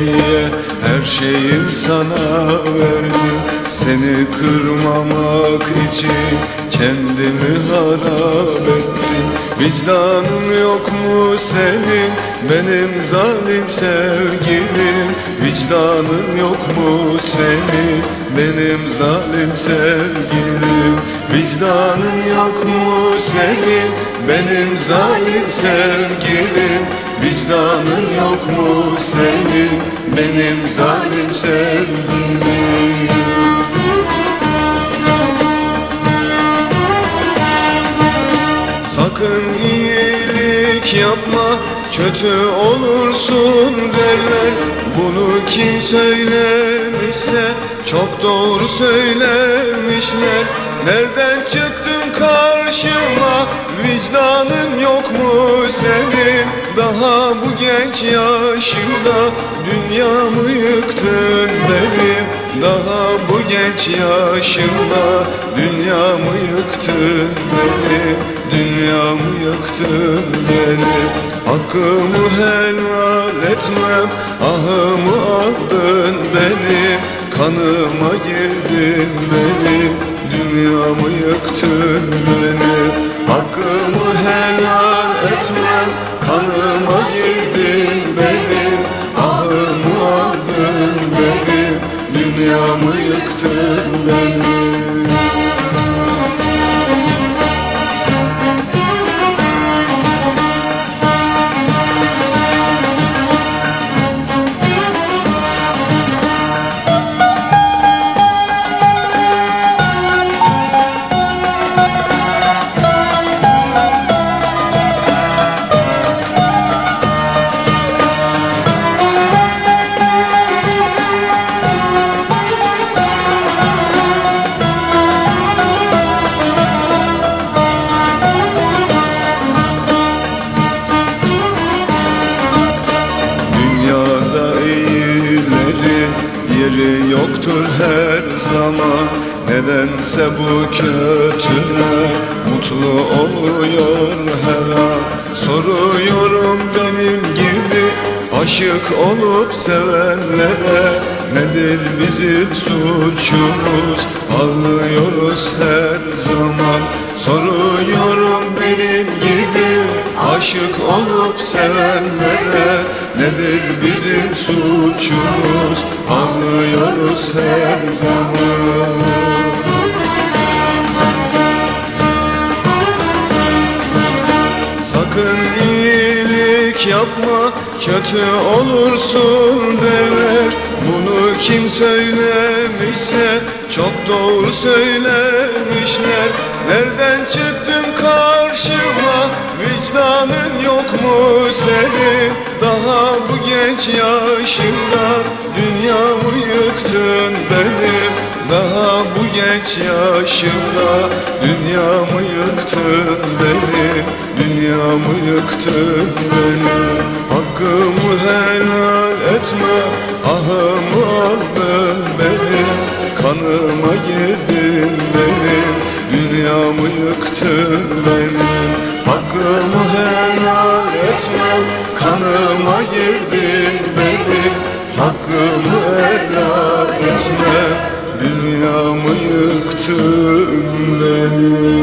diye her şeyim sana verdim. Seni kırmamak için kendimi harap ettim. Vicdanın yok mu senin? Benim zalim sevgilim. Vicdanın yok mu senin? Benim zalim sevgilim. Vicdanın yok mu senin? Benim zalim sevgilim Vicdanın yok mu senin benim zalim sevgilim? Sakın iyilik yapma kötü olursun derler. Bunu kim söylemişse çok doğru söylemişler. Nereden çıktın Daha bu genç yaşında dünyamı yıktın benim Daha bu genç yaşımda dünyamı yıktın beni. Dünyamı yıktın beni. Hakkımı helal etmem Ahımı aldın benim Kanıma girdin benim Dünyamı yıktın benim Hakkımı helal her zaman Nedense bu kötüler mutlu oluyor her an. Soruyorum benim gibi aşık olup sevenlere Nedir bizim suçumuz? Ağlıyoruz her zaman. Soruyorum benim gibi aşık olup sevenlere Nedir bizim suçumuz? Ağlıyoruz her zaman. Sakın iyilik yapma kötü olursun derler. Bunu kim söylemişse çok doğru söylemişler. Nereden çıktın karşıma? Vicdanın yok mu genç yaşında dünyamı yıktın benim Daha bu genç yaşımda dünyamı yıktın benim Dünyamı yıktın benim hakkımı helal etme. Dünyamı yıktın benim